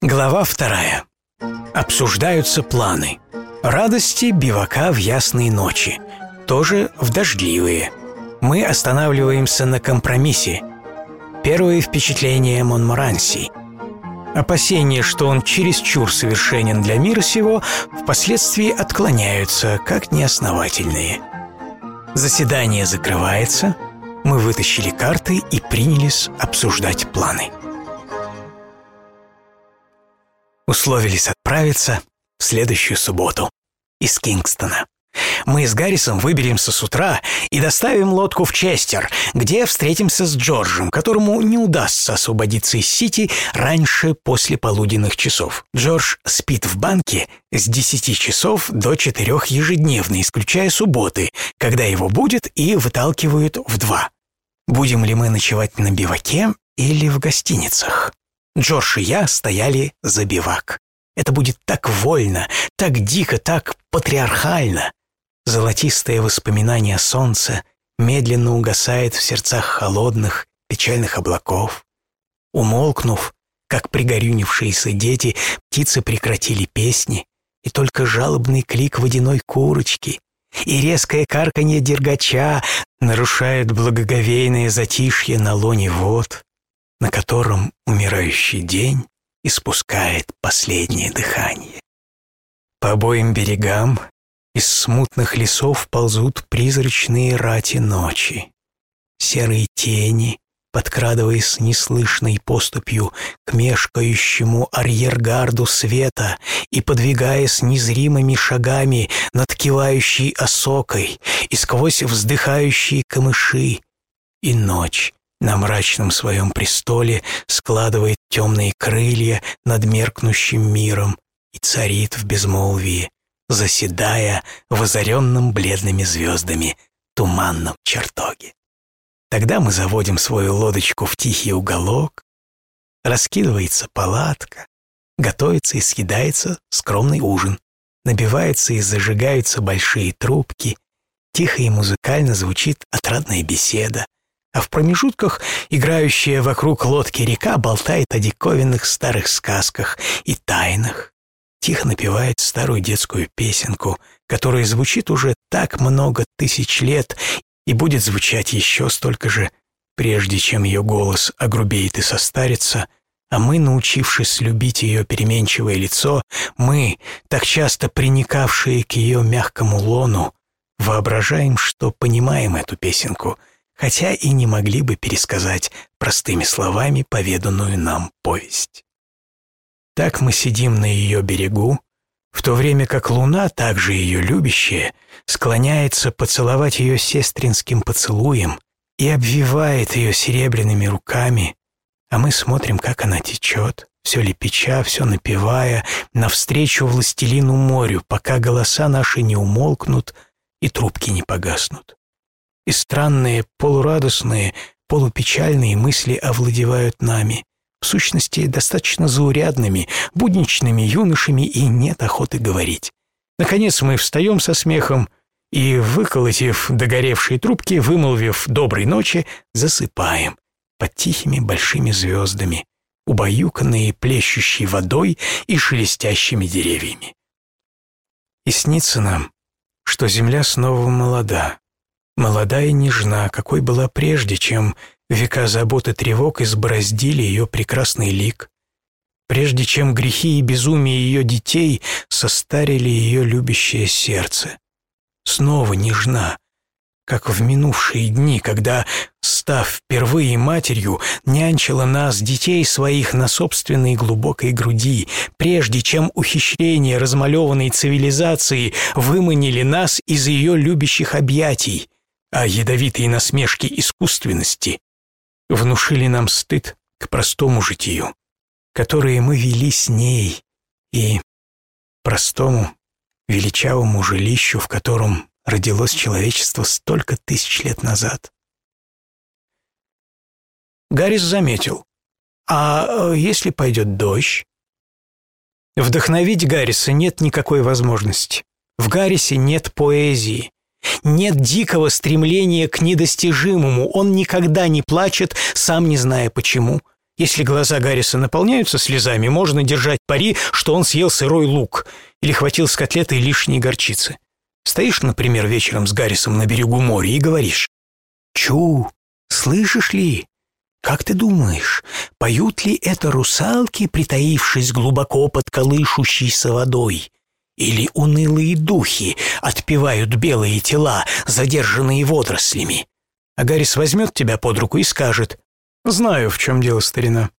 Глава вторая. Обсуждаются планы. Радости бивака в ясные ночи. Тоже в дождливые. Мы останавливаемся на компромиссе. Первые впечатления Монморанси. Опасения, что он чересчур совершенен для мира сего, впоследствии отклоняются, как неосновательные. Заседание закрывается, мы вытащили карты и принялись обсуждать планы. Условились отправиться в следующую субботу из Кингстона. Мы с Гаррисом выберемся с утра и доставим лодку в Честер, где встретимся с Джорджем, которому не удастся освободиться из Сити раньше после полуденных часов. Джордж спит в банке с 10 часов до 4 ежедневно, исключая субботы, когда его будет и выталкивают в 2. Будем ли мы ночевать на биваке или в гостиницах? Джордж и я стояли за бивак. Это будет так вольно, так дико, так патриархально. Золотистое воспоминание солнца медленно угасает в сердцах холодных, печальных облаков. Умолкнув, как пригорюнившиеся дети, птицы прекратили песни, и только жалобный клик водяной курочки и резкое карканье дергача нарушает благоговейное затишье на лоне вод на котором умирающий день испускает последнее дыхание. По обоим берегам из смутных лесов ползут призрачные рати ночи. Серые тени, подкрадываясь неслышной поступью к мешкающему арьергарду света и подвигаясь незримыми шагами над кивающей осокой и сквозь вздыхающие камыши, и ночь на мрачном своем престоле складывает темные крылья над меркнущим миром и царит в безмолвии, заседая в озаренном бледными звездами туманном чертоге. Тогда мы заводим свою лодочку в тихий уголок, раскидывается палатка, готовится и съедается скромный ужин, набивается и зажигаются большие трубки, тихо и музыкально звучит отрадная беседа, а в промежутках играющая вокруг лодки река болтает о диковинных старых сказках и тайнах. Тихо напевает старую детскую песенку, которая звучит уже так много тысяч лет и будет звучать еще столько же, прежде чем ее голос огрубеет и состарится, а мы, научившись любить ее переменчивое лицо, мы, так часто приникавшие к ее мягкому лону, воображаем, что понимаем эту песенку — хотя и не могли бы пересказать простыми словами поведанную нам повесть. Так мы сидим на ее берегу, в то время как луна, также ее любящая, склоняется поцеловать ее сестринским поцелуем и обвивает ее серебряными руками, а мы смотрим, как она течет, все лепеча, все напевая, навстречу властелину морю, пока голоса наши не умолкнут и трубки не погаснут и странные, полурадостные, полупечальные мысли овладевают нами, в сущности, достаточно заурядными, будничными юношами, и нет охоты говорить. Наконец мы встаем со смехом и, выколотив догоревшие трубки, вымолвив «доброй ночи», засыпаем под тихими большими звездами, убаюканные плещущей водой и шелестящими деревьями. И снится нам, что земля снова молода, молода и нежна, какой была прежде, чем века забот и тревог избороздили ее прекрасный лик, прежде чем грехи и безумие ее детей состарили ее любящее сердце. Снова нежна, как в минувшие дни, когда, став впервые матерью, нянчила нас, детей своих, на собственной глубокой груди, прежде чем ухищрения размалеванной цивилизации выманили нас из ее любящих объятий, а ядовитые насмешки искусственности внушили нам стыд к простому житию, которое мы вели с ней, и простому, величавому жилищу, в котором родилось человечество столько тысяч лет назад. Гаррис заметил, а э, если пойдет дождь? Вдохновить Гарриса нет никакой возможности. В Гаррисе нет поэзии, нет дикого стремления к недостижимому, он никогда не плачет, сам не зная почему. Если глаза Гарриса наполняются слезами, можно держать пари, что он съел сырой лук или хватил с котлетой лишней горчицы. Стоишь, например, вечером с Гаррисом на берегу моря и говоришь «Чу, слышишь ли? Как ты думаешь, поют ли это русалки, притаившись глубоко под колышущейся водой?» Или унылые духи отпевают белые тела, задержанные водорослями? А Гаррис возьмет тебя под руку и скажет «Знаю, в чем дело, старина.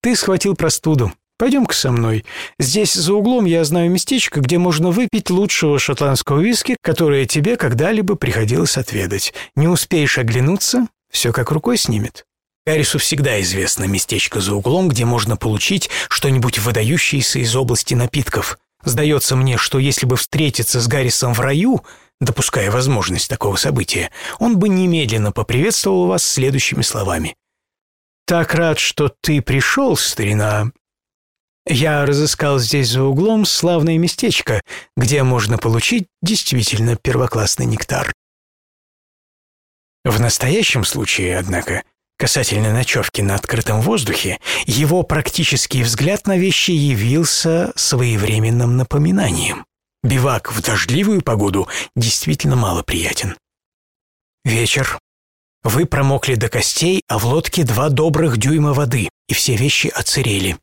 Ты схватил простуду. Пойдем-ка со мной. Здесь за углом я знаю местечко, где можно выпить лучшего шотландского виски, которое тебе когда-либо приходилось отведать. Не успеешь оглянуться, все как рукой снимет». Гаррису всегда известно местечко за углом, где можно получить что-нибудь выдающееся из области напитков. Сдается мне, что если бы встретиться с Гаррисом в раю, допуская возможность такого события, он бы немедленно поприветствовал вас следующими словами. «Так рад, что ты пришел, старина. Я разыскал здесь за углом славное местечко, где можно получить действительно первоклассный нектар». В настоящем случае, однако, касательно ночевки на открытом воздухе, его практический взгляд на вещи явился своевременным напоминанием. Бивак в дождливую погоду действительно мало приятен. Вечер, вы промокли до костей, а в лодке два добрых дюйма воды, и все вещи оцерели.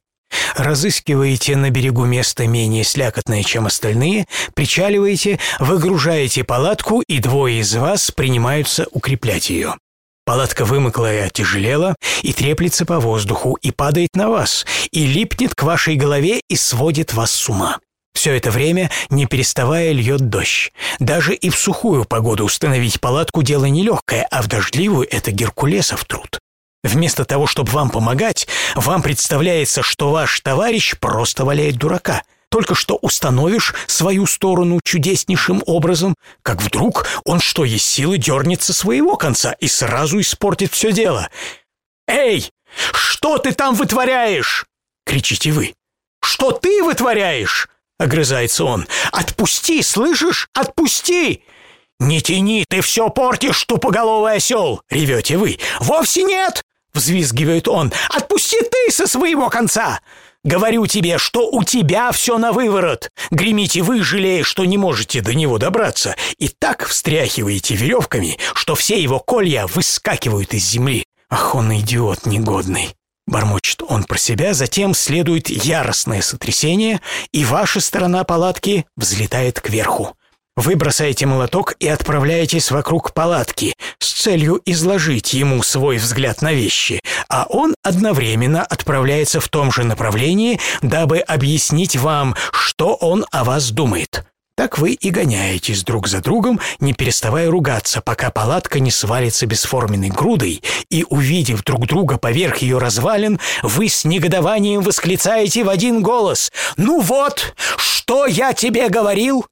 Разыскиваете на берегу место менее слякотное, чем остальные, причаливаете, выгружаете палатку, и двое из вас принимаются укреплять ее. Палатка вымокла и оттяжелела, и треплется по воздуху, и падает на вас, и липнет к вашей голове и сводит вас с ума. Все это время, не переставая, льет дождь. Даже и в сухую погоду установить палатку – дело нелегкое, а в дождливую – это Геркулесов труд. Вместо того, чтобы вам помогать, вам представляется, что ваш товарищ просто валяет дурака. Только что установишь свою сторону чудеснейшим образом, как вдруг он что есть силы дернется своего конца и сразу испортит все дело. «Эй, что ты там вытворяешь?» — кричите вы. «Что ты вытворяешь?» — огрызается он. «Отпусти, слышишь? Отпусти!» «Не тяни, ты все портишь, тупоголовый осел!» — ревете вы. «Вовсе нет!» — взвизгивает он. «Отпусти ты со своего конца!» «Говорю тебе, что у тебя все на выворот. Гремите вы, жалея, что не можете до него добраться, и так встряхиваете веревками, что все его колья выскакивают из земли. Ах, он идиот негодный!» Бормочет он про себя, затем следует яростное сотрясение, и ваша сторона палатки взлетает кверху. Вы бросаете молоток и отправляетесь вокруг палатки с целью изложить ему свой взгляд на вещи, а он одновременно отправляется в том же направлении, дабы объяснить вам, что он о вас думает. Так вы и гоняетесь друг за другом, не переставая ругаться, пока палатка не свалится бесформенной грудой, и, увидев друг друга поверх ее развалин, вы с негодованием восклицаете в один голос «Ну вот, что я тебе говорил?»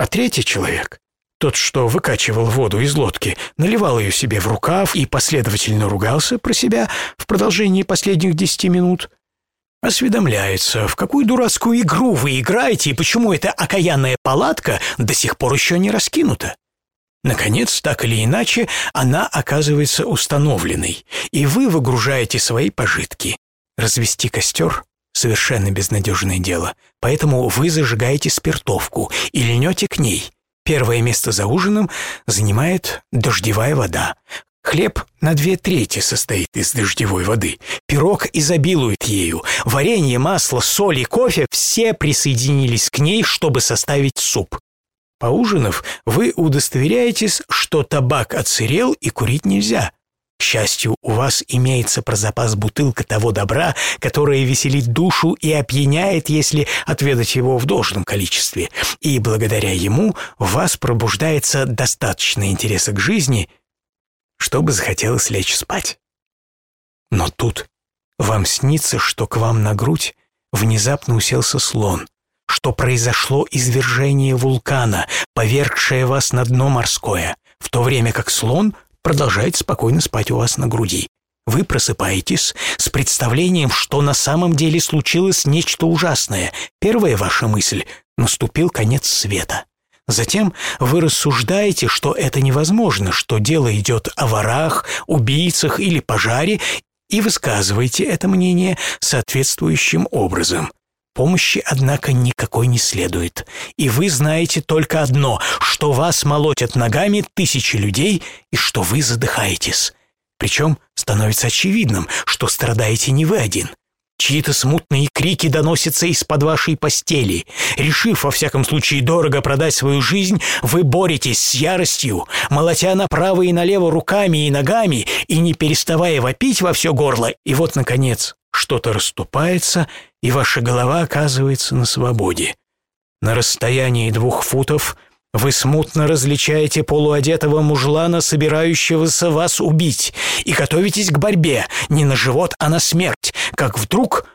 А третий человек, тот, что выкачивал воду из лодки, наливал ее себе в рукав и последовательно ругался про себя в продолжении последних десяти минут – осведомляется, в какую дурацкую игру вы играете и почему эта окаянная палатка до сих пор еще не раскинута. Наконец, так или иначе, она оказывается установленной, и вы выгружаете свои пожитки. Развести костер — совершенно безнадежное дело, поэтому вы зажигаете спиртовку и льнете к ней. Первое место за ужином занимает дождевая вода, Хлеб на две трети состоит из дождевой воды. Пирог изобилует ею. Варенье, масло, соль и кофе все присоединились к ней, чтобы составить суп. Поужинав, вы удостоверяетесь, что табак отсырел и курить нельзя. К счастью, у вас имеется про запас бутылка того добра, которое веселит душу и опьяняет, если отведать его в должном количестве. И благодаря ему у вас пробуждается достаточно интереса к жизни – чтобы захотелось лечь спать. Но тут вам снится, что к вам на грудь внезапно уселся слон, что произошло извержение вулкана, повергшее вас на дно морское, в то время как слон продолжает спокойно спать у вас на груди. Вы просыпаетесь с представлением, что на самом деле случилось нечто ужасное. Первая ваша мысль — наступил конец света. Затем вы рассуждаете, что это невозможно, что дело идет о ворах, убийцах или пожаре, и высказывайте это мнение соответствующим образом. Помощи, однако, никакой не следует. И вы знаете только одно, что вас молотят ногами тысячи людей и что вы задыхаетесь. Причем становится очевидным, что страдаете не вы один. Чьи-то смутные крики доносятся из-под вашей постели. Решив, во всяком случае, дорого продать свою жизнь, вы боретесь с яростью, молотя направо и налево руками и ногами и не переставая вопить во все горло. И вот, наконец, что-то расступается, и ваша голова оказывается на свободе. На расстоянии двух футов – вы смутно различаете полуодетого мужлана, собирающегося вас убить, и готовитесь к борьбе не на живот, а на смерть, как вдруг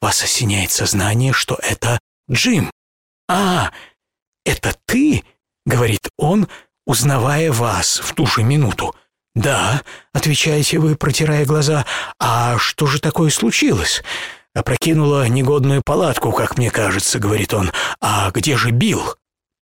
вас осеняет сознание, что это Джим. «А, это ты?» — говорит он, узнавая вас в ту же минуту. «Да», — отвечаете вы, протирая глаза, «а что же такое случилось?» «Опрокинула негодную палатку, как мне кажется», — говорит он. «А где же Билл?»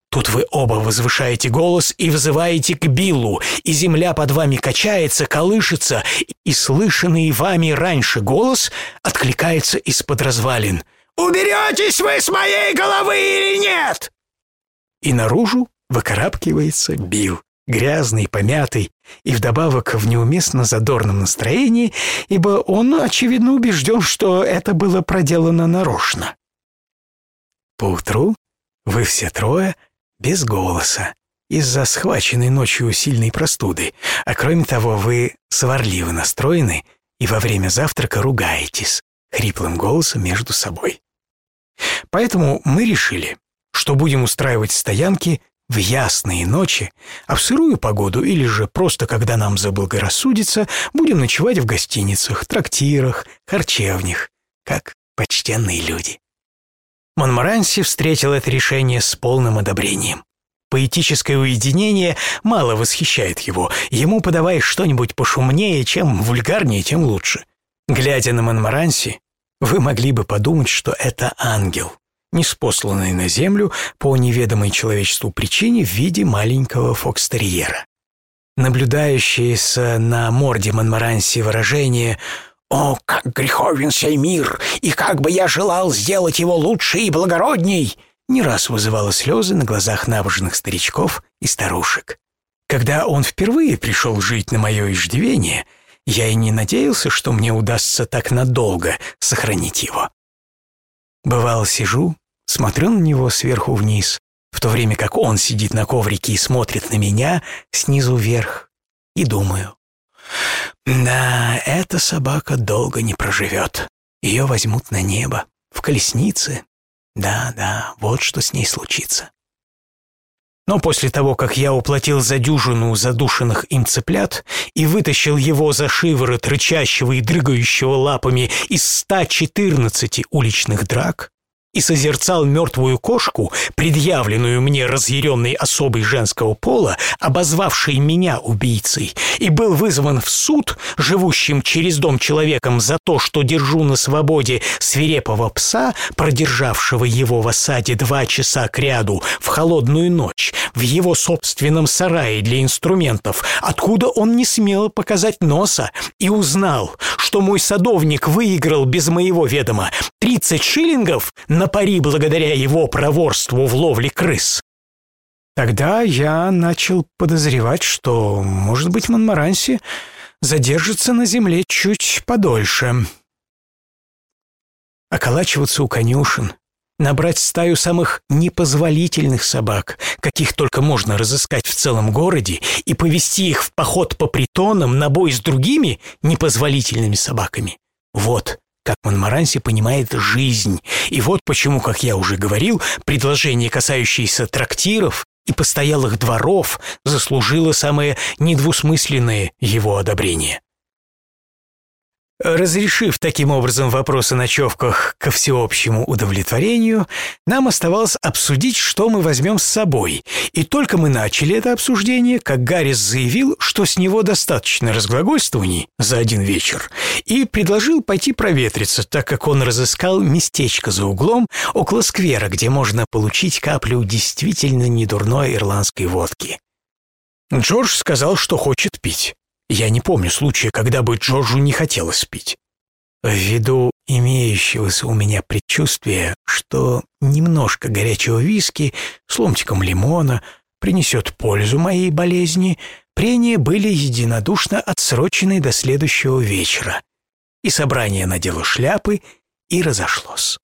Тут вы оба возвышаете голос и взываете к Биллу, и земля под вами качается, колышется, и слышанный вами раньше голос откликается из-под развалин. «Уберетесь вы с моей головы или нет?» И наружу выкарабкивается Билл, грязный, помятый, и вдобавок в неуместно задорном настроении, ибо он, очевидно, убежден, что это было проделано нарочно. Поутру вы все трое — без голоса, из-за схваченной ночью сильной простуды, а кроме того вы сварливо настроены и во время завтрака ругаетесь хриплым голосом между собой. Поэтому мы решили, что будем устраивать стоянки в ясные ночи, а в сырую погоду или же просто когда нам заблагорассудится, будем ночевать в гостиницах, трактирах, харчевнях, как почтенные люди. Монмаранси встретил это решение с полным одобрением. Поэтическое уединение мало восхищает его. Ему подавай что-нибудь пошумнее, чем вульгарнее, тем лучше. Глядя на Монмаранси, вы могли бы подумать, что это ангел, неспосланный на землю по неведомой человечеству причине в виде маленького фокстерьера. Наблюдающееся на морде Монмаранси выражение «О, как греховен сей мир, и как бы я желал сделать его лучше и благородней!» не раз вызывало слезы на глазах набожных старичков и старушек. Когда он впервые пришел жить на мое иждивение, я и не надеялся, что мне удастся так надолго сохранить его. Бывало, сижу, смотрю на него сверху вниз, в то время как он сидит на коврике и смотрит на меня снизу вверх, и думаю, да, эта собака долго не проживет. Ее возьмут на небо, в колеснице. Да, да, вот что с ней случится. Но после того, как я уплатил за дюжину задушенных им цыплят и вытащил его за шиворот рычащего и дрыгающего лапами из 114 уличных драк, и созерцал мертвую кошку, предъявленную мне разъяренной особой женского пола, обозвавшей меня убийцей, и был вызван в суд, живущим через дом человеком, за то, что держу на свободе свирепого пса, продержавшего его в осаде два часа кряду в холодную ночь, в его собственном сарае для инструментов, откуда он не смел показать носа, и узнал, что мой садовник выиграл без моего ведома 30 шиллингов на пари благодаря его проворству в ловле крыс. Тогда я начал подозревать, что, может быть, Монмаранси задержится на земле чуть подольше. Околачиваться у конюшен, набрать стаю самых непозволительных собак, каких только можно разыскать в целом городе, и повести их в поход по притонам на бой с другими непозволительными собаками. Вот как Монмаранси понимает жизнь. И вот почему, как я уже говорил, предложение, касающееся трактиров и постоялых дворов, заслужило самое недвусмысленное его одобрение. Разрешив таким образом вопрос о ночевках ко всеобщему удовлетворению, нам оставалось обсудить, что мы возьмем с собой. И только мы начали это обсуждение, как Гаррис заявил, что с него достаточно разглагольствований за один вечер, и предложил пойти проветриться, так как он разыскал местечко за углом около сквера, где можно получить каплю действительно недурной ирландской водки. Джордж сказал, что хочет пить. Я не помню случая, когда бы Джорджу не хотелось пить. Ввиду имеющегося у меня предчувствия, что немножко горячего виски с ломтиком лимона принесет пользу моей болезни, прения были единодушно отсрочены до следующего вечера, и собрание надело шляпы и разошлось.